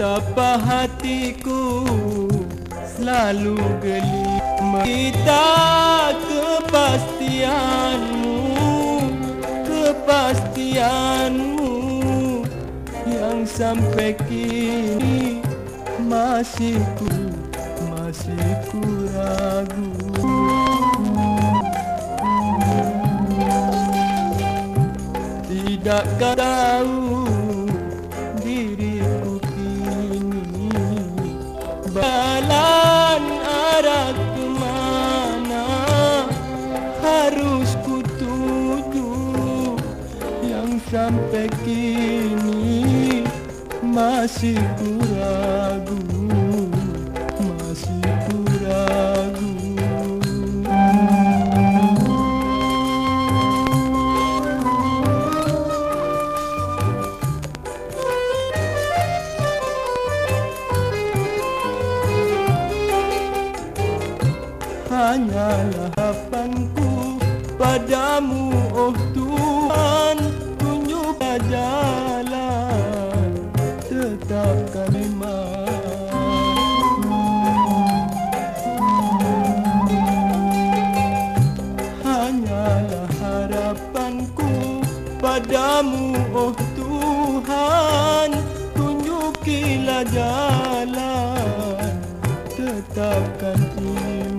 Betapa hatiku selalu geli. Minta kepastianmu Kepastianmu Yang sampai kini masih ku Masih ku ragu. Tidakkah tahu diriku Balan arah ke mana harus ku tuju Yang sampai kini masih ku ragu hanyalah harapanku padamu oh Tuhan. Tunjuklah jalan tetapkan hanyalah harapanku padamu oh Tuhan. Tunjukilah jalan tetapkan iman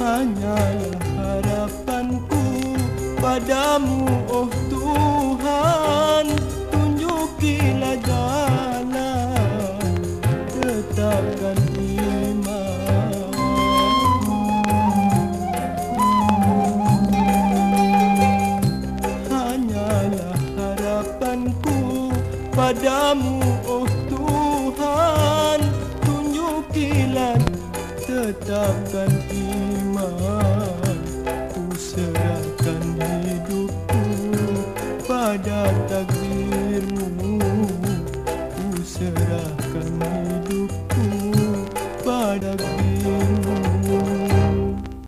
hanyalah harapanku padamu oh Tuhan tunjukilah jalan tetapkan padamu oh Tuhan. Tunjukilah tetapkan iman. Ku serahkan hidupku pada takdirmu caminho do para agora.